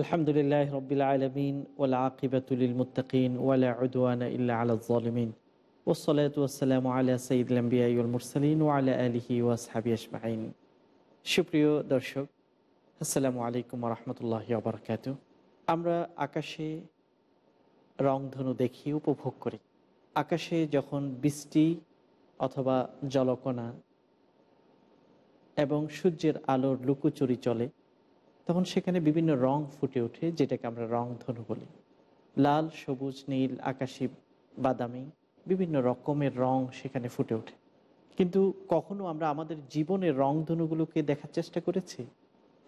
আলহামদুলিল্লাহ রবিল আলমিন ওলা আকিবাতুল মুতাকিন ওয়ালা উদওয়ানা ইল্লা আলা জালিমিন ওসলাত ওয়াসালাম আলা সঈদুল মুরসালিন ওয়ালা আলিহি ওয়াসহাবি আজমাইন। সুপ্রিয় দর্শক, আসসালামু আলাইকুম রহমতুল্লাহ আবরকাত আমরা আকাশে রংধনু দেখি, উপভোগ করি। আকাশে যখন বৃষ্টি অথবা জলকণা এবং সূর্যের আলোর লুকোচুরি চলে তখন সেখানে বিভিন্ন রং ফুটে ওঠে, যেটাকে আমরা রং ধনু বলি। লাল, সবুজ, নীল, আকাশি, বাদামি বিভিন্ন রকমের রং সেখানে ফুটে ওঠে। কিন্তু কখনো আমরা আমাদের জীবনের রংধনুগুলোকে দেখার চেষ্টা করেছি?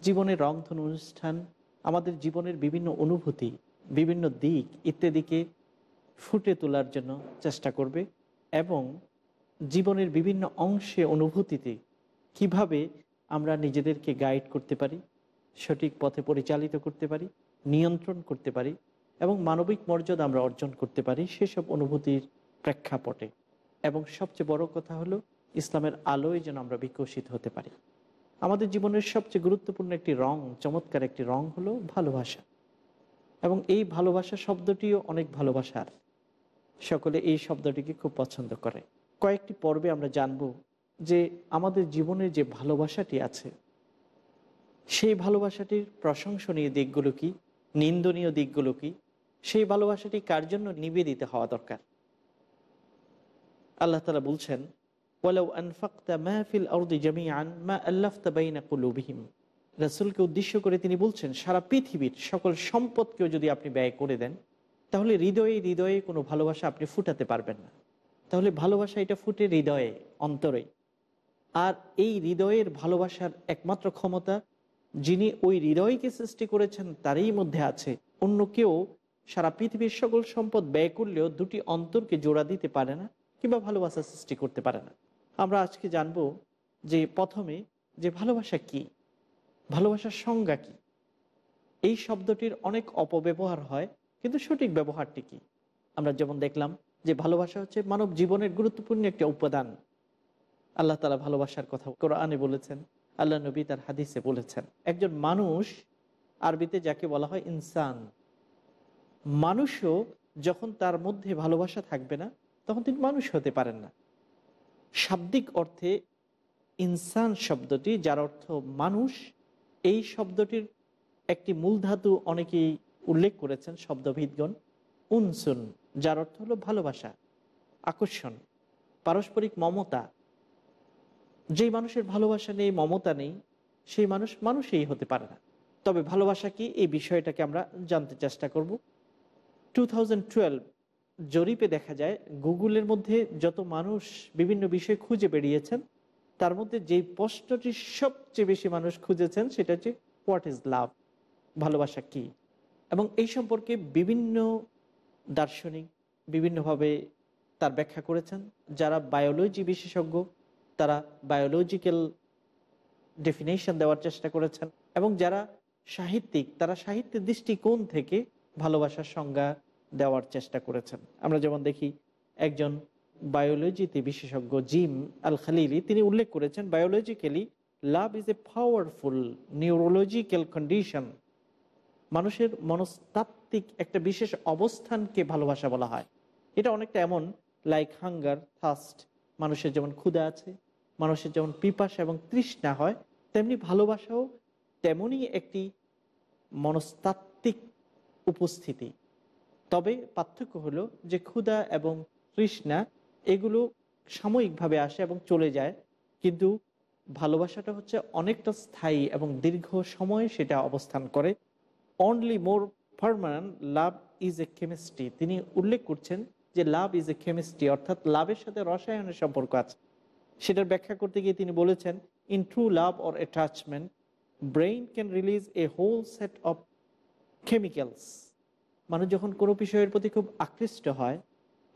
জীবনের রংধনু অনুষ্ঠান, আমাদের জীবনের বিভিন্ন অনুভূতি, বিভিন্ন দিক ইত্যাদিকে ফুটে তোলার জন্য চেষ্টা করবে এবং জীবনের বিভিন্ন অংশে অনুভূতিতে কীভাবে আমরা নিজেদেরকে গাইড করতে পারি? সঠিক পথে পরিচালিত করতে পারি, নিয়ন্ত্রণ করতে পারি এবং মানবিক মর্যাদা আমরা অর্জন করতে পারি সেসব অনুভূতির প্রেক্ষাপটে। এবং সবচেয়ে বড় কথা হলো, ইসলামের আলোয় যেন আমরা বিকশিত হতে পারি। আমাদের জীবনের সবচেয়ে গুরুত্বপূর্ণ একটি রং, চমৎকার একটি রং হলো ভালোবাসা। এবং এই ভালোবাসা শব্দটিও অনেক ভালোবাসার। সকলে এই শব্দটিকে খুব পছন্দ করে। কয়েকটি পর্বে আমরা জানব যে আমাদের জীবনের যে ভালোবাসাটি আছে সেই ভালোবাসাটির প্রশংসনীয় দিকগুলো কি? নিন্দনীয় দিকগুলো কি? সেই ভালোবাসাটি কার জন্য নিবেদিত হওয়া দরকার? আল্লাহ তালা বলছেন রাসুলকে উদ্দেশ্য করে তিনি বলছেন, সারা পৃথিবীর সকল সম্পদকেও যদি আপনি ব্যয় করে দেন, তাহলে হৃদয়ে হৃদয়ে কোনো ভালোবাসা আপনি ফুটাতে পারবেন না। তাহলে ভালোবাসা এটা ফুটে হৃদয়ে, অন্তরে। আর এই হৃদয়ের ভালোবাসার একমাত্র ক্ষমতা যিনি ওই হৃদয়কে সৃষ্টি করেছেন, তারই মধ্যে আছে। অন্য কেউ সারা পৃথিবীর সকল সম্পদ ব্যয় করলেও দুটি অন্তরকে জোড়া দিতে পারে না কিংবা ভালোবাসা সৃষ্টি করতে পারে না। আমরা আজকে জানব যে প্রথমে যে ভালোবাসা কি? ভালোবাসার সংজ্ঞা কি? এই শব্দটির অনেক অপব্যবহার হয়, কিন্তু সঠিক ব্যবহারটি কি? আমরা যেমন দেখলাম যে ভালোবাসা হচ্ছে মানব জীবনের গুরুত্বপূর্ণ একটি উপাদান। আল্লাহ তালা ভালোবাসার কথা কোরআনে বলেছেন আল্লাহ নবী তার হাদিসে বলেছেন, একজন মানুষ আরবিতে যাকে বলা হয় ইনসান, মানুষও যখন তার মধ্যে ভালোবাসা থাকবে না, তখন তিনি মানুষ হতে পারেন না। শাব্দিক অর্থে ইনসান শব্দটি, যার অর্থ মানুষ, এই শব্দটির একটি মূল ধাতু অনেকেই উল্লেখ করেছেন শব্দভিদগণ উনসুন, যার অর্থ হলো ভালোবাসা, আকর্ষণ, পারস্পরিক মমতা যেই মানুষের ভালোবাসা নেই, মমতা নেই, সেই মানুষ মানুষই হতে পারে না। তবে ভালোবাসা কি? এই বিষয়টাকে আমরা জানতে চেষ্টা করব। টু জরিপে দেখা যায়, গুগলের মধ্যে যত মানুষ বিভিন্ন বিষয় খুঁজে বেরিয়েছেন, তার মধ্যে যেই প্রশ্নটি সবচেয়ে বেশি মানুষ খুঁজেছেন, সেটা হচ্ছে হোয়াট ইজ লাভ ভালোবাসা কি? এবং এই সম্পর্কে বিভিন্ন দার্শনিক বিভিন্নভাবে তার ব্যাখ্যা করেছেন, যারা বায়োলজি বিশেষজ্ঞ তারা বায়োলজিক্যাল ডেফিনেশন দেওয়ার চেষ্টা করেছেন এবং যারা সাহিত্যিক, তারা সাহিত্যের দৃষ্টিকোণ থেকে ভালোবাসার সংজ্ঞা দেওয়ার চেষ্টা করেছেন। আমরা যেমন দেখি একজন বায়োলজিতে বিশেষজ্ঞ জিম আল খালিলি তিনি উল্লেখ করেছেন biologically love is a powerful neurological condition মানুষের মনস্তাত্ত্বিক একটা বিশেষ অবস্থানকে ভালোবাসা বলা হয়। এটা অনেকটা এমন লাইক হাঙ্গার থাস্ট মানুষের যেমন ক্ষুদা আছে মানুষের যেমন পিপাসা এবং তৃষ্ণা হয়, তেমনি ভালোবাসাও তেমনই একটি মনস্তাত্ত্বিক উপস্থিতি। তবে পার্থক্য হলো যে ক্ষুধা এবং তৃষ্ণা এগুলো সাময়িকভাবে আসে এবং চলে যায়, কিন্তু ভালোবাসাটা হচ্ছে অনেকটা স্থায়ী এবং দীর্ঘ সময় সেটা অবস্থান করে। Only more permanent love is a chemistry তিনি উল্লেখ করছেন যে লাভ ইজ এ কেমিস্ট্রি অর্থাৎ লাভের সাথে রসায়নের সম্পর্ক আছে। সেটার ব্যাখ্যা করতে গিয়ে তিনি বলেছেন in true love or attachment brain can release a whole set of chemicals মানুষ যখন কোনো বিষয়ের প্রতি খুব আকৃষ্ট হয়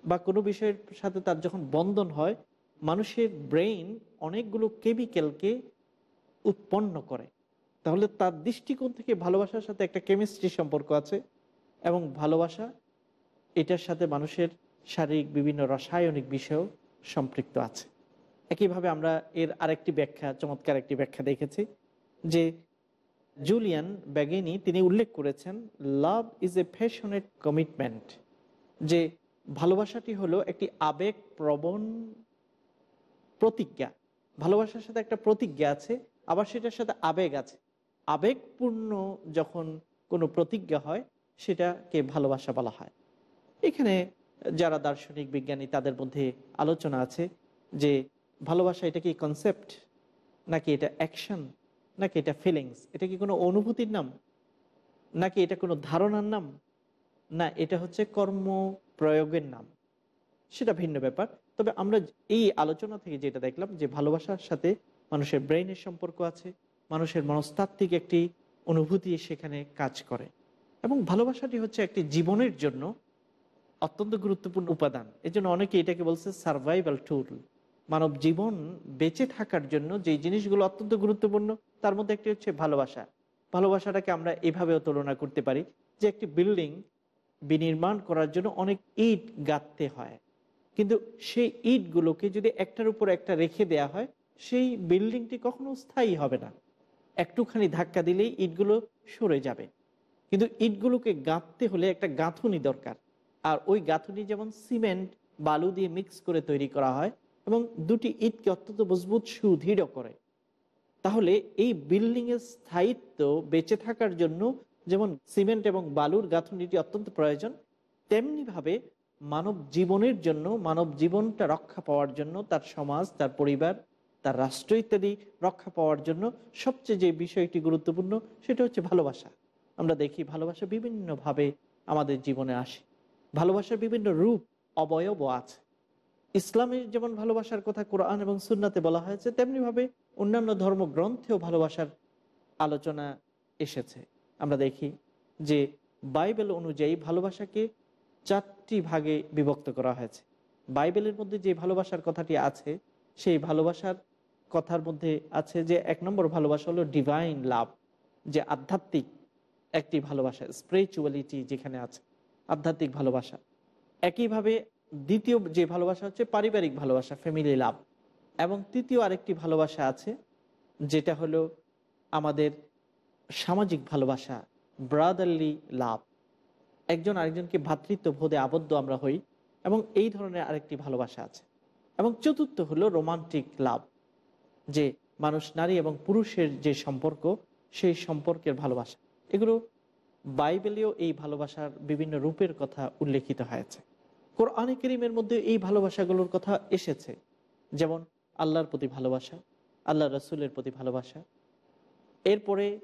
বা কোনো বিষয়ের সাথে তার যখন বন্ধন হয়, মানুষের ব্রেইন অনেকগুলো কেমিক্যালকে উৎপন্ন করে। তাহলে তার দৃষ্টিকোণ থেকে ভালোবাসার সাথে একটা কেমিস্ট্রি সম্পর্ক আছে এবং ভালোবাসা এটার সাথে মানুষের শারীরিক বিভিন্ন রাসায়নিক বিষয়ও সম্পৃক্ত আছে। একইভাবে আমরা এর আরেকটি ব্যাখ্যা, চমৎকার একটি ব্যাখ্যা দেখেছি যে জুলিয়ান ব্যাগেনি তিনি উল্লেখ করেছেন লাভ ইজ এ ফ্যাশনেট কমিটমেন্ট যে ভালোবাসাটি হলো একটি আবেগ প্রবণ প্রতিজ্ঞা। ভালোবাসার সাথে একটা প্রতিজ্ঞা আছে, আবার সেটার সাথে আবেগ আছে। আবেগপূর্ণ যখন কোনো প্রতিজ্ঞা হয়, সেটাকে ভালোবাসা বলা হয়। এখানে যারা দার্শনিক বিজ্ঞানী, তাদের মধ্যে আলোচনা আছে যে ভালোবাসা এটা কি কনসেপ্ট নাকি এটা অ্যাকশন নাকি এটা ফিলিংস এটা কি কোনো অনুভূতির নাম? নাকি এটা কোনো ধারণার নাম? না, এটা হচ্ছে কর্ম প্রয়োগের নাম। সেটা ভিন্ন ব্যাপার। তবে আমরা এই আলোচনা থেকে যেটা দেখলাম যে ভালোবাসার সাথে মানুষের ব্রেইনের সম্পর্ক আছে, মানুষের মনস্তাত্ত্বিক একটি অনুভূতি সেখানে কাজ করে। এবং ভালোবাসাটি হচ্ছে একটি জীবনের জন্য অত্যন্ত গুরুত্বপূর্ণ উপাদান। এই জন্য অনেকে এটাকে বলছে সার্ভাইভাল টুল মানব জীবন বেঁচে থাকার জন্য যে জিনিসগুলো অত্যন্ত গুরুত্বপূর্ণ, তার মধ্যে একটি হচ্ছে ভালোবাসা। ভালোবাসাটাকে আমরা এভাবেও তুলনা করতে পারি যে একটি বিল্ডিং বিনির্মাণ করার জন্য অনেক ইট গাঁথতে হয়। কিন্তু সেই ইটগুলোকে যদি একটার উপর একটা রেখে দেয়া হয়, সেই বিল্ডিংটি কখনো স্থায়ী হবে না। একটুখানি ধাক্কা দিলেই ইটগুলো সরে যাবে। কিন্তু ইটগুলোকে গাঁথতে হলে একটা গাঁথুনি দরকার। আর ওই গাঁথুনি যেমন সিমেন্ট, বালু দিয়ে মিক্স করে তৈরি করা হয় এবং দুটি ইটকে অত্যন্ত মজবুত সুদৃঢ় করে। তাহলে এই বিল্ডিং এর স্থায়িত্ব বেঁচে থাকার জন্য যেমন সিমেন্ট এবং বালুর গাঁথুনিটি অত্যন্ত প্রয়োজন, তেমনিভাবে মানব জীবনের জন্য, মানব জীবনটা রক্ষা পাওয়ার জন্য, তার সমাজ, তার পরিবার, তার রাষ্ট্র ইত্যাদি রক্ষা পাওয়ার জন্য সবচেয়ে যে বিষয়টি গুরুত্বপূর্ণ সেটা হচ্ছে ভালোবাসা। আমরা দেখি ভালোবাসা বিভিন্নভাবে আমাদের জীবনে আসে। ভালোবাসার বিভিন্ন রূপ অবয়ব আছে। ইসলামের যেমন ভালোবাসার কথা কোরআন এবং সুন্নাতে বলা হয়েছে, তেমনিভাবে অন্যান্য ধর্মগ্রন্থেও ভালোবাসার আলোচনা এসেছে। আমরা দেখি যে বাইবেল অনুযায়ী ভালোবাসাকে চারটি ভাগে বিভক্ত করা হয়েছে। বাইবেলের মধ্যে যে ভালোবাসার কথাটি আছে, সেই ভালোবাসার কথার মধ্যে আছে যে এক নম্বর ভালোবাসা হলো ডিভাইন লাভ যে আধ্যাত্মিক একটি ভালোবাসা স্পিরিচুয়ালিটি যেখানে আছে, আধ্যাত্মিক ভালোবাসা। একইভাবে দ্বিতীয় যে ভালোবাসা হচ্ছে পারিবারিক ভালোবাসা ফ্যামিলি লাভ এবং তৃতীয় আরেকটি ভালোবাসা আছে, যেটা হলো আমাদের সামাজিক ভালোবাসা ব্রাদারলি লাভ একজন আরেকজনকে ভ্রাতৃত্ব বোধে আবদ্ধ আমরা হই এবং এই ধরনের আরেকটি ভালোবাসা আছে। এবং চতুর্থ হলো রোমান্টিক লাভ যে মানুষ, নারী এবং পুরুষের যে সম্পর্ক, সেই সম্পর্কের ভালোবাসা। এগুলো বাইবেলেও এই ভালোবাসার বিভিন্ন রূপের কথা উল্লেখিত হয়েছে। কোরআনে করিমের মধ্যে এই ভালোবাসাগুলোর কথা এসেছে। যেমন, আল্লাহর প্রতি ভালোবাসা আল্লাহ রসুলের প্রতি ভালোবাসা। এরপরে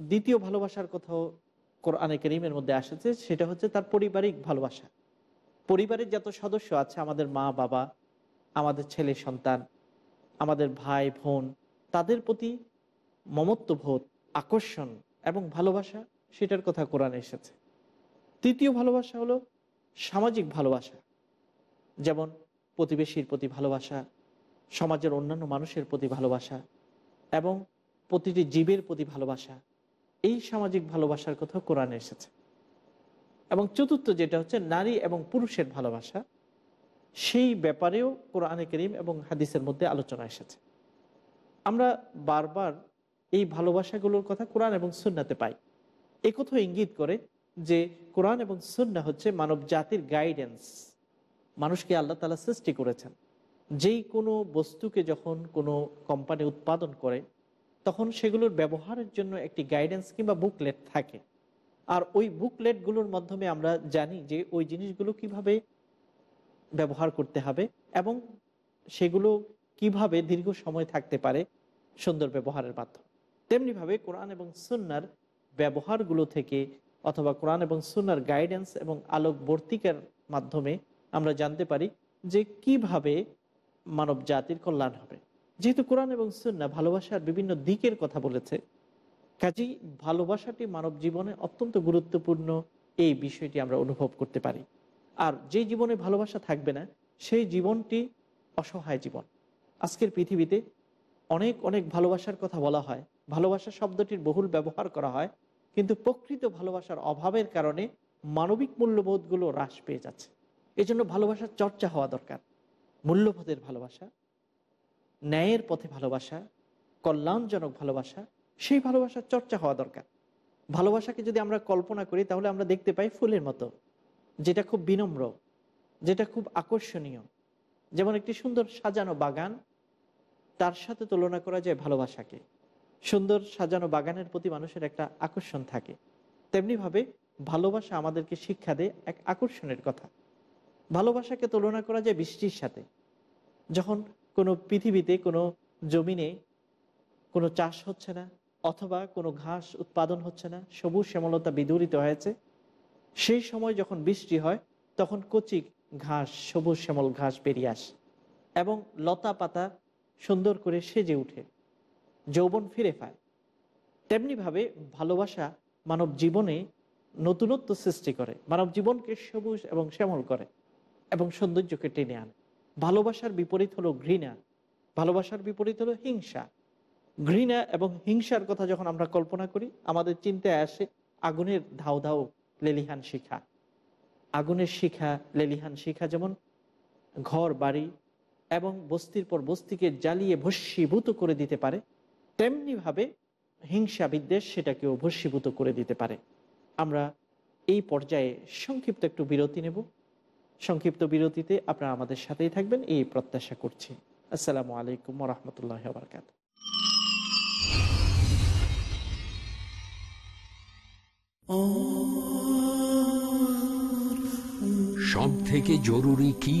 দ্বিতীয় ভালোবাসার কথাও কোরআনে করিমের মধ্যে আসেছে, সেটা হচ্ছে তার পারিবারিক ভালোবাসা। পরিবারের যত সদস্য আছে, আমাদের মা, বাবা, আমাদের ছেলে, সন্তান, আমাদের ভাই, বোন, তাদের প্রতি মমত্ববোধ, আকর্ষণ এবং ভালোবাসা, সেটার কথা কোরআনে এসেছে। তৃতীয় ভালোবাসা হলো সামাজিক ভালোবাসা। যেমন প্রতিবেশীর প্রতি ভালোবাসা, সমাজের অন্যান্য মানুষের প্রতি ভালোবাসা এবং প্রতিটি জীবের প্রতি ভালোবাসা। এই সামাজিক ভালোবাসার কথা কোরআনে এসেছে। এবং চতুর্থ যেটা হচ্ছে নারী এবং পুরুষের ভালোবাসা, সেই ব্যাপারেও কোরআনে করিম এবং হাদিসের মধ্যে আলোচনা এসেছে। আমরা বারবার এই ভালোবাসাগুলোর কথা কোরআন এবং সুন্নাতে পাই। একথা ইঙ্গিত করে যে কোরআন এবং সুন্না হচ্ছে মানব জাতির গাইডেন্স মানুষকে আল্লাহ তালা সৃষ্টি করেছেন। যেই কোনো বস্তুকে যখন কোনো কোম্পানি উৎপাদন করে, তখন সেগুলোর ব্যবহারের জন্য একটি গাইডেন্স কিংবা বুকলেট থাকে। আর ওই বুকলেটগুলোর মাধ্যমে আমরা জানি যে ওই জিনিসগুলো কীভাবে ব্যবহার করতে হবে এবং সেগুলো কীভাবে দীর্ঘ সময় থাকতে পারে সুন্দর ব্যবহারের মাধ্যমে। তেমনিভাবে কোরআন এবং সুন্নার ব্যবহারগুলো থেকে অথবা কোরআন এবং সুন্নার গাইডেন্স এবং আলোকবর্তিকার মাধ্যমে আমরা জানতে পারি যে কীভাবে মানব জাতির কল্যাণ হবে। যেহেতু কোরআন এবং সুন্না ভালোবাসার বিভিন্ন দিকের কথা বলেছে, কাজেই ভালোবাসাটি মানব জীবনে অত্যন্ত গুরুত্বপূর্ণ এই বিষয়টি আমরা অনুভব করতে পারি। আর যে জীবনে ভালোবাসা থাকবে না, সেই জীবনটি অসহায় জীবন। আজকের পৃথিবীতে অনেক অনেক ভালোবাসার কথা বলা হয়। ভালোবাসা শব্দটির বহুল ব্যবহার করা হয়। কিন্তু প্রকৃত ভালোবাসার অভাবের কারণে মানবিক মূল্যবোধগুলো হ্রাস পেয়ে যাচ্ছে। এজন্য ভালোবাসার চর্চা হওয়া দরকার। মূল্যবোধের ভালোবাসা, ন্যায়ের পথে ভালোবাসা, কল্যাণজনক ভালোবাসা, সেই ভালোবাসার চর্চা হওয়া দরকার। ভালোবাসাকে যদি আমরা কল্পনা করি, তাহলে আমরা দেখতে পাই ফুলের মতো, যেটা খুব বিনম্র, যেটা খুব আকর্ষণীয়। যেমন একটি সুন্দর সাজানো বাগান, তার সাথে তুলনা করা যায় ভালোবাসাকে। সুন্দর সাজানো বাগানের প্রতি মানুষের একটা আকর্ষণ থাকে। তেমনিভাবে ভালোবাসা আমাদেরকে শিক্ষা দেয় এক আকর্ষণের কথা। ভালোবাসাকে তুলনা করা যায় বৃষ্টির সাথে। যখন কোনো পৃথিবীতে কোনো জমিনে কোনো চাষ হচ্ছে না অথবা কোনো ঘাস উৎপাদন হচ্ছে না, সবুজ শ্যামলতা বিদূরিত হয়েছে, সেই সময় যখন বৃষ্টি হয়, তখন কচি ঘাস, সবুজ শ্যামল ঘাস বেরিয়ে আসে এবং লতা পাতা সুন্দর করে সেজে উঠে। যৌবন ফিরে পায়। তেমনিভাবে ভালোবাসা মানব জীবনে নতুনত্ব সৃষ্টি করে। মানব জীবনকে সবুজ এবং শ্যামল করে এবং সৌন্দর্যকে টেনে আনে। ভালোবাসার বিপরীত হলো ঘৃণা। ভালোবাসার বিপরীত হলো হিংসা। ঘৃণা এবং হিংসার কথা যখন আমরা কল্পনা করি, আমাদের চিন্তায় আসে আগুনের ধাও ধাও লেলিহান শিখা। আগুনের শিখা, লেলিহান শিখা যেমন ঘর, বাড়ি এবং বস্তির পর বস্তিকে জ্বালিয়ে ভস্মীভূত করে দিতে পারে তেমনিভাবে হিংসা বিদ্বেষ সেটাকেও ভস্মীভূত করে দিতে পারে। আমরা এই পর্যায়ে সংক্ষিপ্ত একটু বিরতি নেব। সংক্ষিপ্ত বিরতিতে আপনারা আমাদের সাথেই থাকবেন, এই প্রত্যাশা করছি। আসসালামু আলাইকুম রহমতুল্লাহ বারকাত সব থেকে জরুরি কি?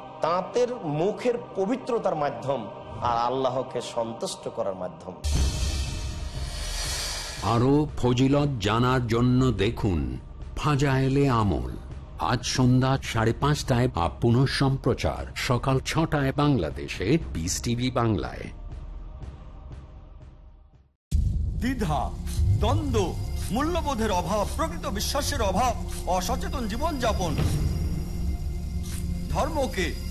তাঁতের মুখের পবিত্রতার মাধ্যম আর আল্লাহকে সন্তুষ্ট করার মাধ্যম। আরও ফজিলত জানার জন্য দেখুন ফাজায়েলে আমল। আজ সন্ধ্যা সাড়ে পাঁচটায় বা পুনঃ সম্প্রচার। সকাল ছটায় বাংলাদেশে পিস টিভি বাংলায়। দ্বিধা দ্বন্দ্ব মূল্যবোধের অভাব প্রকৃত বিশ্বাসের অভাব অসচেতন জীবনযাপন। ধর্মকে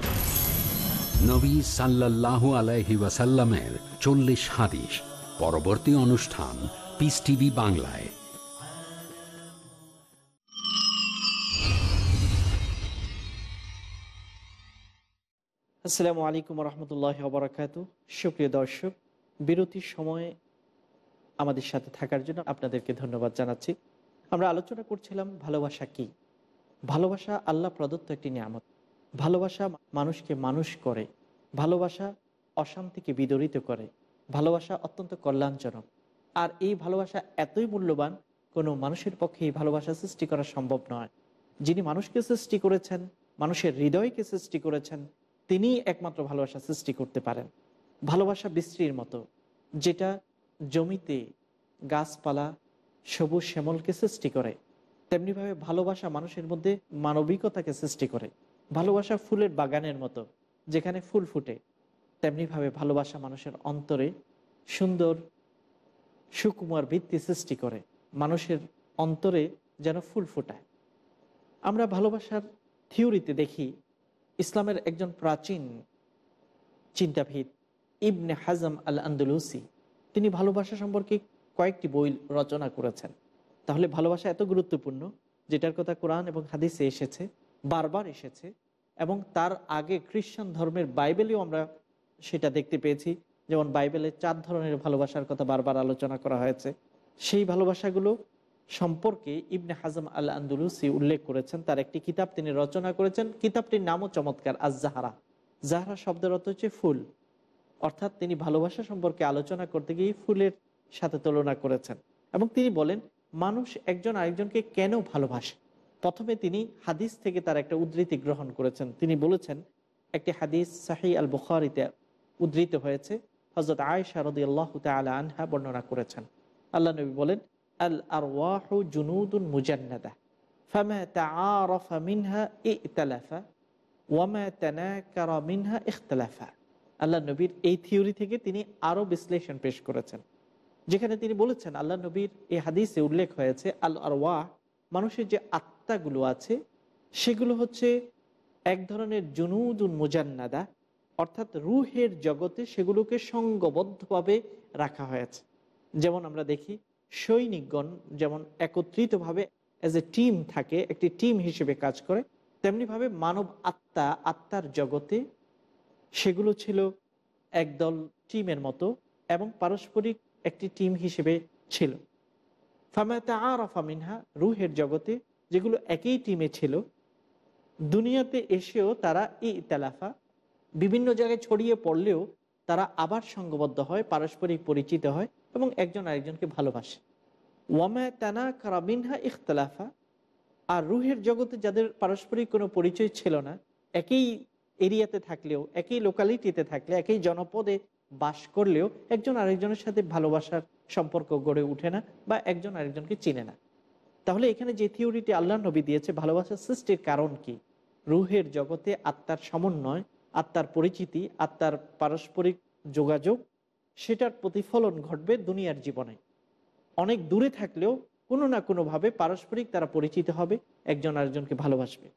নবী সাল্লাল্লাহু আলাইহি ওয়াসাল্লামের চল্লিশ হাদিস। পরবর্তী অনুষ্ঠান পিস টিভি বাংলায়। আসসালামু আলাইকুম রহমতুল্লাহ বরাকাত সুপ্রিয় দর্শক বিরতির সময়ে আমাদের সাথে থাকার জন্য আপনাদেরকে ধন্যবাদ জানাচ্ছি। আমরা আলোচনা করছিলাম ভালোবাসা কি? ভালোবাসা আল্লাহ প্রদত্ত একটি নিয়ামত। ভালোবাসা মানুষকে মানুষ করে। ভালোবাসা অশান্তিকে বিদরিত করে। ভালোবাসা অত্যন্ত কল্যাণজনক। আর এই ভালোবাসা এতই মূল্যবান, কোনো মানুষের পক্ষে এই ভালোবাসা সৃষ্টি করা সম্ভব নয়। যিনি মানুষকে সৃষ্টি করেছেন, মানুষের হৃদয়কে সৃষ্টি করেছেন, তিনিই একমাত্র ভালোবাসা সৃষ্টি করতে পারেন। ভালোবাসা বৃষ্টির মতো, যেটা জমিতে গাছপালা, সবুজ শ্যামলকে সৃষ্টি করে, তেমনিভাবে ভালোবাসা মানুষের মধ্যে মানবিকতাকে সৃষ্টি করে। ভালোবাসা ফুলের বাগানের মতো, যেখানে ফুল ফুটে, তেমনিভাবে ভালোবাসা মানুষের অন্তরে সুন্দর, সুকুমার ভিত্তি সৃষ্টি করে, মানুষের অন্তরে যেন ফুল ফোটায়। আমরা ভালোবাসার থিওরিতে দেখি, ইসলামের একজন প্রাচীন চিন্তাভিদ ইবনে হাজম আল আন্দুলুসি তিনি ভালোবাসা সম্পর্কে কয়েকটি বই রচনা করেছেন। তাহলে ভালোবাসা এত গুরুত্বপূর্ণ, যেটার কথা কোরআন এবং হাদিসে এসেছে, বারবার এসেছে এবং তার আগে খ্রিস্টান ধর্মের বাইবেলেও আমরা সেটা দেখতে পেয়েছি। যেমন বাইবেলে চার ধরনের ভালোবাসার কথা বারবার আলোচনা করা হয়েছে। সেই ভালোবাসাগুলো সম্পর্কে ইবনে হাজম আল আন্দুলুসি উল্লেখ করেছেন। তার একটি কিতাব তিনি রচনা করেছেন। কিতাবটির নামও চমৎকার আজ জাহারা জাহারা শব্দের অর্থ হচ্ছে ফুল। অর্থাৎ তিনি ভালোবাসা সম্পর্কে আলোচনা করতে গিয়ে ফুলের সাথে তুলনা করেছেন। এবং তিনি বলেন, মানুষ একজন আরেকজনকে কেন ভালোবাসে? প্রথমে তিনি হাদিস থেকে তার একটা উদ্ধৃতি গ্রহণ করেছেন। তিনি বলেছেন, একটি হাদিস সাহি আল বুখারিতে উদ্ধৃত হয়েছে। হজরত আয়সা রদি আল্লাহ তালা আনহা বর্ণনা করেছেন। আল্লাহ নবী বলেন আল আর ওয়াহু জুনুদুন মুজান্নাদা, ফামা তাআরাফা মিনহা ইতালাফা ওয়ামা তানাকারা মিনহা ইখতালাফা। আল্লাহ নবীর এই থিওরি থেকে তিনি আরও বিশ্লেষণ পেশ করেছেন। যেখানে তিনি বলেছেন, আল্লাহ নবীর এই হাদিসে উল্লেখ হয়েছে আল আর ওয়াহ মানুষের যে আত্মাগুলো আছে, সেগুলো হচ্ছে এক ধরনের জুনুদুন মুজান্নাদা, অর্থাৎ রুহের জগতে সেগুলোকে সঙ্গবদ্ধভাবে রাখা হয়েছে। যেমন আমরা দেখি, সৈনিকগণ যেমন একত্রিতভাবে অ্যাজ এ টিম থাকে, একটি টিম হিসেবে কাজ করে, তেমনিভাবে মানব আত্মা, আত্মার জগতে সেগুলো ছিল একদল টিমের মতো এবং পারস্পরিক একটি টিম হিসেবে ছিল। ফামাতা আর ফামিনহা রুহের জগতে যেগুলো একই টিমে ছিল, দুনিয়াতে এসেও তারা ই ইতালাফা, বিভিন্ন জায়গায় ছড়িয়ে পড়লেও তারা আবার সঙ্গবদ্ধ হয়, পারস্পরিক পরিচিত হয় এবং একজন আরেকজনকে ভালোবাসে। ওয়ামা তানা কারাবিনহা ইখতলাফা, আর রুহের জগতে যাদের পারস্পরিক কোনো পরিচয় ছিল না, একই এরিয়াতে থাকলেও, একই লোকালিটিতে থাকলে, একই জনপদে বাস করলেও একজন আরেকজনের সাথে ভালোবাসার সম্পর্ক গড়ে ওঠে না বা একজন আরেকজনকে চিনে না। তাহলে এখানে যে থিওরিটি আল্লাহ নবী দিয়েছে ভালোবাসার সৃষ্টির কারণ কি? রুহের জগতে আত্মার সমন্বয়, আত্মার পরিচিতি, আত্মার পারস্পরিক যোগাযোগ, সেটার প্রতিফলন ঘটবে দুনিয়ার জীবনে। অনেক দূরে থাকলেও কোনো না কোনোভাবে পারস্পরিক তারা পরিচিত হবে, একজন আরেকজনকে ভালোবাসবে।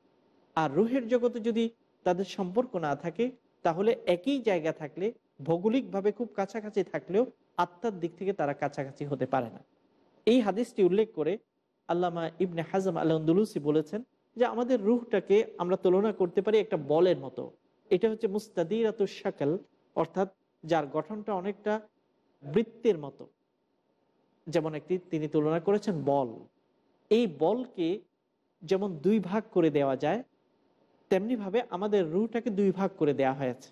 আর রুহের জগতে যদি তাদের সম্পর্ক না থাকে, তাহলে একই জায়গা থাকলে ভৌগোলিকভাবে খুব কাছাকাছি থাকলেও আত্মার দিক থেকে তারা কাছাকাছি হতে পারে না। এই হাদিসটি উল্লেখ করে আল্লামা ইবনে হাজম আলন্দুলুসি বলেছেন যে আমাদের রুহটাকে আমরা তুলনা করতে পারি একটা বলের মতো। এটা হচ্ছে মুস্তাদিরাত শাকাল, অর্থাৎ যার গঠনটা অনেকটা বৃত্তের মতো। যেমন একটি তিনি তুলনা করেছেন বল। এই বলকে যেমন দুই ভাগ করে দেওয়া যায়, তেমনিভাবে আমাদের রুহটাকে দুই ভাগ করে দেওয়া হয়েছে।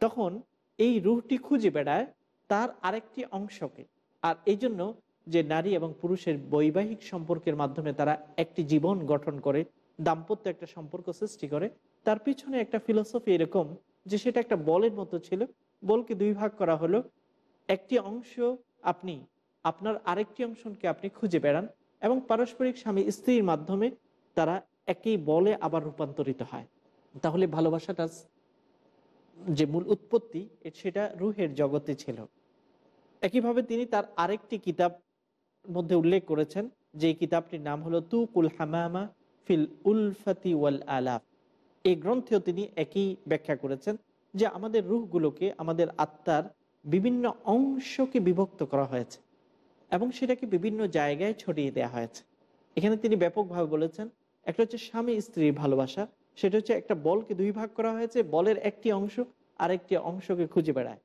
তখন এই রুহটি খুঁজে বেড়ায় তার আরেকটি অংশকে। আর এই জন্য যে নারী এবং পুরুষের বৈবাহিক সম্পর্কের মাধ্যমে তারা একটি জীবন গঠন করে, দাম্পত্য একটা সম্পর্ক সৃষ্টি করে, তার পিছনে একটা ফিলোসফি এরকম যে সেটা একটা বলের মতো ছিল। বলকে দুই ভাগ করা হলো। একটি অংশ আপনি, আপনার আরেকটি অংশকে আপনি খুঁজে বেড়ান এবং পারস্পরিক স্বামী স্ত্রীর মাধ্যমে তারা একই বলে আবার রূপান্তরিত হয়। তাহলে ভালোবাসাটা যে মূল উৎপত্তি সেটা রুহের জগতে ছিল। একইভাবে তিনি তার আরেকটি কিতাব মধ্যে উল্লেখ করেছেন, যে কিতাবটির নাম হলো তুকুল হামামা ফিল উলফাতি ওয়াল আলাফ। এই গ্রন্থেও তিনি একই ব্যাখ্যা করেছেন, যে আমাদের রুহগুলোকে, আমাদের আত্মার বিভিন্ন অংশকে বিভক্ত করা হয়েছে এবং সেটাকে বিভিন্ন জায়গায় ছড়িয়ে দেওয়া হয়েছে। এখানে তিনি ব্যাপকভাবে বলেছেন, একটা হচ্ছে স্বামী স্ত্রীর ভালোবাসা সেটা হচ্ছে একটা বলকে দুই ভাগ করা হয়েছে, বলের একটি অংশ আর একটি অংশকে খুঁজে বেড়ায়।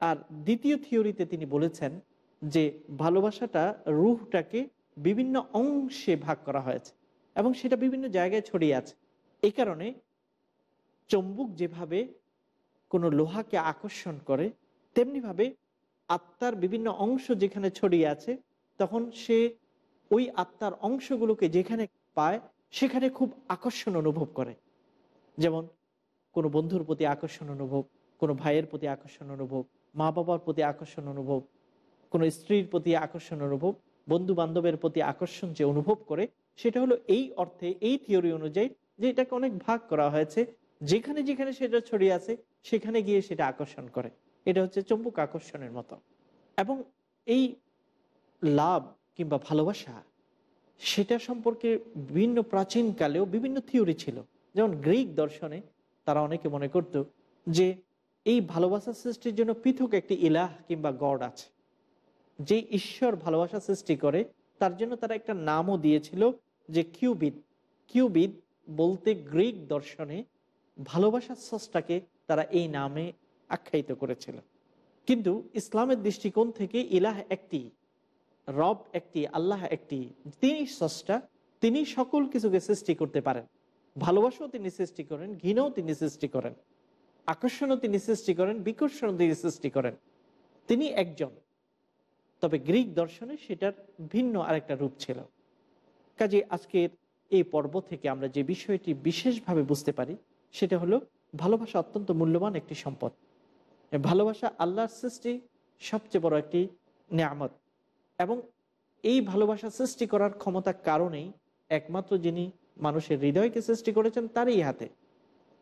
আর দ্বিতীয় থিওরিতে তিনি বলেছেন যে ভালোবাসাটা রুহটাকে বিভিন্ন অংশে ভাগ করা হয়েছে এবং সেটা বিভিন্ন জায়গায় ছড়িয়ে আছে। এই কারণে চম্বুক যেভাবে কোনো লোহাকে আকর্ষণ করে, তেমনিভাবে আত্মার বিভিন্ন অংশ যেখানে ছড়িয়ে আছে, তখন সে ওই আত্মার অংশগুলোকে যেখানে পায়, সেখানে খুব আকর্ষণ অনুভব করে। যেমন কোনো বন্ধুর প্রতি আকর্ষণ অনুভব, কোনো ভাইয়ের প্রতি আকর্ষণ অনুভব, মা বাবার প্রতি আকর্ষণ অনুভব, কোনো স্ত্রীর প্রতি আকর্ষণ অনুভব, বন্ধু বান্ধবের প্রতি আকর্ষণ যে অনুভব করে, সেটা হলো এই অর্থে, এই থিওরি অনুযায়ী যে এটাকে অনেক ভাগ করা হয়েছে। যেখানে যেখানে সেটা ছড়িয়ে আছে, সেখানে গিয়ে সেটা আকর্ষণ করে। এটা হচ্ছে চম্বুক আকর্ষণের মতো। এবং এই লাভ কিংবা ভালোবাসা, সেটা সম্পর্কে বিভিন্ন প্রাচীনকালেও বিভিন্ন থিওরি ছিল। যেমন গ্রিক দর্শনে তারা অনেকে মনে করত যে এই ভালোবাসা সৃষ্টির জন্য পৃথক একটি ইলাহ কিংবা গড আছে। যে ঈশ্বর ভালোবাসা সৃষ্টি করে, তার জন্য তারা একটা নামও দিয়েছিল যে কিউবিদ। কিউবিদ বলতে গ্রিক দর্শনে ভালোবাসার সসটাকে তারা এই নামে আখ্যায়িত করেছিল। কিন্তু ইসলামের দৃষ্টিকোণ থেকে ইলাহ একটি, রব একটি, আল্লাহ একটি, তিনি সষ্টা তিনি সকল কিছুকে সৃষ্টি করতে পারেন। ভালোবাসাও তিনি সৃষ্টি করেন, ঘৃণাও তিনি সৃষ্টি করেন, আকর্ষণও তিনি সৃষ্টি করেন, বিকর্ষণও তিনি সৃষ্টি করেন। তিনি একজন। তবে গ্রিক দর্শনে সেটার ভিন্ন আরেকটা রূপ ছিল। কাজে আজকের এই পর্ব থেকে আমরা যে বিষয়টি বিশেষভাবে বুঝতে পারি, সেটা হলো ভালোবাসা অত্যন্ত মূল্যবান একটি সম্পদ। ভালোবাসা আল্লাহর সৃষ্টি সবচেয়ে বড় একটি নিয়ামত। এবং এই ভালোবাসা সৃষ্টি করার ক্ষমতার কারণেই একমাত্র যিনি মানুষের হৃদয়কে সৃষ্টি করেছেন তারই হাতে।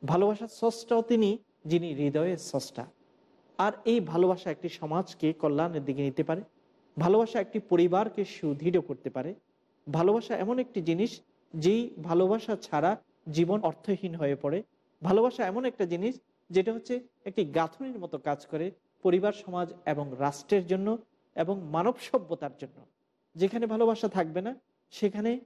ভালোবাসার স্রষ্টাও তিনি, যিনি হৃদয়ের স্রষ্টা। আর এই ভালোবাসা একটি সমাজকে কল্যাণের দিকে নিতে পারে, ভালোবাসা একটি পরিবারকে সুদৃঢ় করতে পারে। ভালোবাসা এমন একটি জিনিস যেই ভালোবাসা ছাড়া জীবন অর্থহীন হয়ে পড়ে। ভালোবাসা এমন একটা জিনিস যেটা হচ্ছে একটি গাঁথনির মতো কাজ করে পরিবার, সমাজ এবং রাষ্ট্রের জন্য এবং মানব সভ্যতার জন্য। যেখানে ভালোবাসা থাকবে না, সেখানে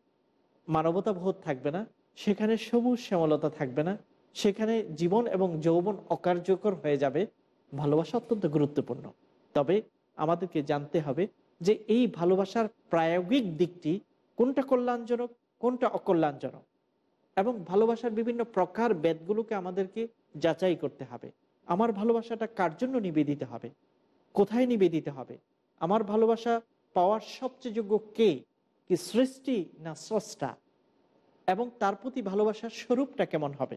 মানবতা বোধ থাকবে না, সেখানে সবুজ শ্যামলতা থাকবে না, সেখানে জীবন এবং যৌবন অকার্যকর হয়ে যাবে, ভালোবাসা অত্যন্ত গুরুত্বপূর্ণ। তবে আমাদেরকে জানতে হবে যে এই ভালোবাসার প্রায়োগিক দিকটি কোনটা কল্যাণজনক, কোনটা অকল্যাণজনক? এবং ভালোবাসার বিভিন্ন প্রকার বেদগুলোকে আমাদেরকে যাচাই করতে হবে। আমার ভালোবাসাটা কার জন্য নিবেদিত হবে? কোথায় নিবেদিত হবে? আমার ভালোবাসা পাওয়ার সবচেয়ে যোগ্য কে? কি সৃষ্টি না স্রষ্টা? এবং তার প্রতি ভালোবাসার স্বরূপটা কেমন হবে?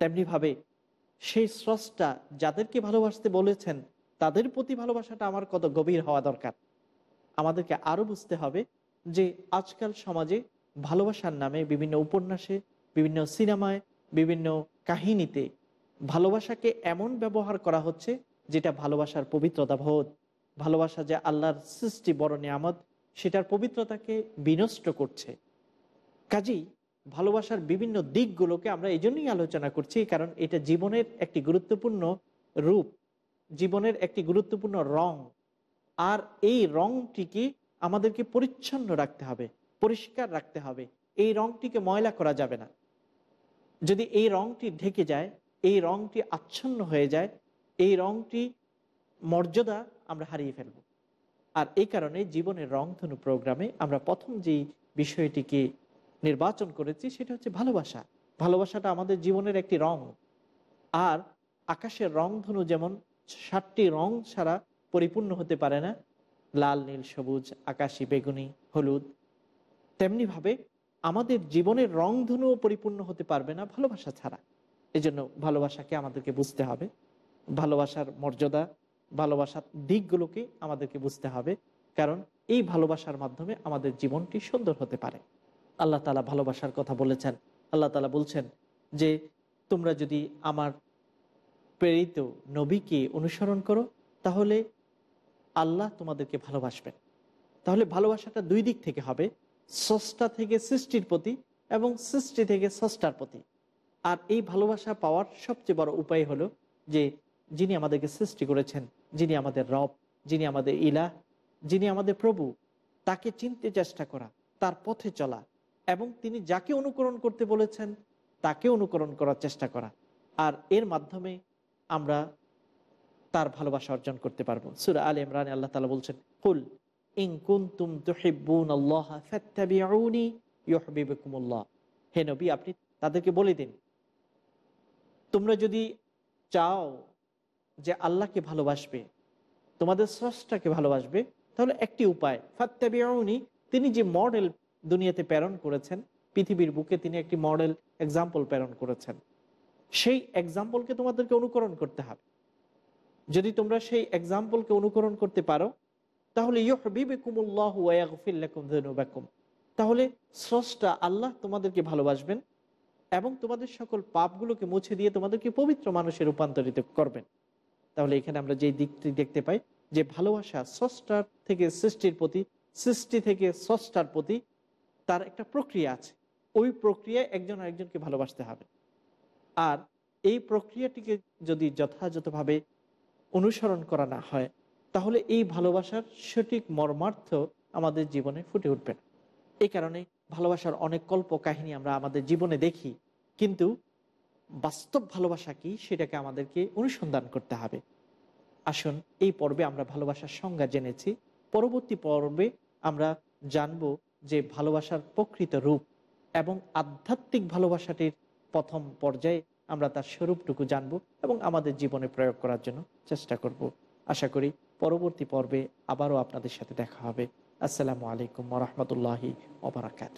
তেমনিভাবে সেই স্রষ্টা যাদেরকে ভালোবাসতে বলেছেন, তাদের প্রতি ভালোবাসাটা আমার কত গভীর হওয়া দরকার। আমাদেরকে আরও বুঝতে হবে যে আজকাল সমাজে ভালোবাসার নামে বিভিন্ন উপন্যাসে, বিভিন্ন সিনেমায়, বিভিন্ন কাহিনীতে ভালোবাসাকে এমন ব্যবহার করা হচ্ছে যেটা ভালোবাসার পবিত্রতা বোধ, ভালোবাসা যে আল্লাহর সৃষ্টি বড় নিয়ামত সেটার পবিত্রতাকে বিনষ্ট করছে। কাজেই ভালোবাসার বিভিন্ন দিকগুলোকে আমরা এই জন্যই আলোচনা করছি, কারণ এটা জীবনের একটি গুরুত্বপূর্ণ রূপ, জীবনের একটি গুরুত্বপূর্ণ রং। আর এই রংটিকে আমাদেরকে পরিচ্ছন্ন রাখতে হবে, পরিষ্কার রাখতে হবে। এই রংটিকে ময়লা করা যাবে না। যদি এই রংটি ঢেকে যায়, এই রংটি আচ্ছন্ন হয়ে যায়, এই রংটি মর্যাদা আমরা হারিয়ে ফেলব। আর এই কারণে জীবনের রংধনু প্রোগ্রামে আমরা প্রথম যেই বিষয়টিকে নির্বাচন করেছি, সেটা হচ্ছে ভালোবাসা। ভালোবাসাটা আমাদের জীবনের একটি রং। আর আকাশের রংধনু যেমন, ষাটটি রং ছাড়া পরিপূর্ণ হতে পারে না। লাল, নীল, সবুজ, আকাশি, বেগুনি, হলুদ। তেমনিভাবে আমাদের জীবনের রংধনুও পরিপূর্ণ হতে পারবে না ভালোবাসা ছাড়া। এজন্য ভালোবাসাকে আমাদেরকে বুঝতে হবে। ভালোবাসার মর্যাদা ভালোবাসার দিকগুলোকে আমাদেরকে বুঝতে হবে। কারণ এই ভালোবাসার মাধ্যমে আমাদের জীবনটি সুন্দর হতে পারে। আল্লাহ তালা ভালোবাসার কথা বলেছেন। আল্লাহ তালা বলছেন যে, তোমরা যদি আমার প্রেরিত নবীকে অনুসরণ করো, তাহলে আল্লাহ তোমাদেরকে ভালোবাসবেন। তাহলে ভালোবাসাটা দুই দিক থেকে হবে, স্রষ্টা থেকে সৃষ্টির প্রতি এবং সৃষ্টি থেকে স্রষ্টার প্রতি। আর এই ভালোবাসা পাওয়ার সবচেয়ে বড় উপায় হলো যে, যিনি আমাদেরকে সৃষ্টি করেছেন যিনি আমাদের রব, যিনি আমাদের ইলা যিনি আমাদের প্রভু, তাকে চিনতে চেষ্টা করা, তার পথে চলা, এবং তিনি যাকে অনুকরণ করতে বলেছেন, তাকে অনুকরণ করার চেষ্টা করা। আর এর মাধ্যমে আমরা তার ভালোবাসা অর্জন করতে পারব। সুরা আল ইমরান আল্লাহ তালা বলছেন, কুল ইন কুনতুম তুহিব্বুন আল্লাহ ফাত্তাবিউনি ইউহিব্বুকুমুল্লাহ। হে নবী, আপনি তাদেরকে বলে দিন। তোমরা যদি চাও যে আল্লাহকে ভালোবাসবে, তোমাদের স্রষ্টাকে ভালোবাসবে, তাহলে একটি উপায়। ফাত্তাবিউনি, তিনি যে মডেল দুনিয়াতে প্রেরণ করেছেন, পৃথিবীর বুকে তিনি একটি মডেল এক্সাম্পল প্রেরণ করেছেন। সেই এক্সাম্পলকে তোমাদেরকে অনুকরণ করতে হবে। যদি তোমরা সেই এক্সাম্পলকে অনুকরণ করতে পারো, তাহলে তাহলে স্রষ্টা আল্লাহ তোমাদেরকে ভালোবাসবেন এবং তোমাদের সকল পাপগুলোকে মুছে দিয়ে তোমাদেরকে পবিত্র মানুষে রূপান্তরিত করবেন। তাহলে এখানে আমরা যে দিকটি দেখতে পাই যে ভালোবাসা স্রষ্টার থেকে সৃষ্টির প্রতি, সৃষ্টি থেকে স্রষ্টার প্রতি তার একটা প্রক্রিয়া আছে। ওই প্রক্রিয়ায় একজন আরেকজনকে ভালোবাসতে হবে। আর এই প্রক্রিয়াটিকে যদি যথাযথভাবে অনুসরণ করা না হয়, তাহলে এই ভালোবাসার সঠিক মর্মার্থ আমাদের জীবনে ফুটে উঠবে না। এই কারণে ভালোবাসার অনেক কল্প কাহিনী আমরা আমাদের জীবনে দেখি, কিন্তু বাস্তব ভালোবাসা কি সেটাকে আমাদেরকে অনুসন্ধান করতে হবে। আসুন, এই পর্বে আমরা ভালোবাসার সংজ্ঞা জেনেছি। পরবর্তী পর্বে আমরা জানব যে ভালোবাসার প্রকৃত রূপ এবং আধ্যাত্মিক ভালোবাসাটির প্রথম পর্যায়ে আমরা তার স্বরূপটুকু জানব এবং আমাদের জীবনে প্রয়োগ করার জন্য চেষ্টা করব। আশা করি পরবর্তী পর্বে আবারও আপনাদের সাথে দেখা হবে। আসসালামু আলাইকুম রহমতুল্লাহি ওবরাকাত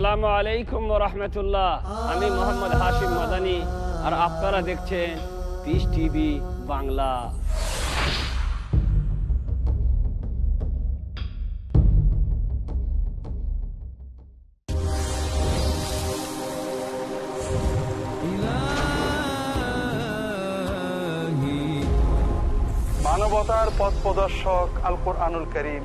আসসালামু আলাইকুম রহমতুল্লাহ। আমি মোহাম্মদ হাশিম মাদানি, আর আপনারা দেখছেন পিস টিভি বাংলা। মানবতার পথ প্রদর্শক আল কোরআনুল করিম।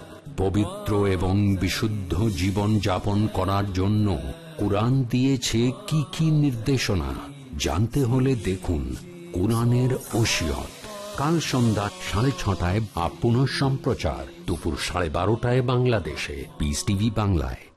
পবিত্র এবং বিশুদ্ধ জীবন যাপন করার জন্য কোরআন দিয়েছে কি কি নির্দেশনা? জানতে হলে দেখুন কোরআনের ওসিয়ত। কাল সন্ধ্যা সাড়ে ছটায় বা পুনঃ সম্প্রচার দুপুর সাড়ে বারোটায় বাংলাদেশে। পিস টিভি বাংলায়।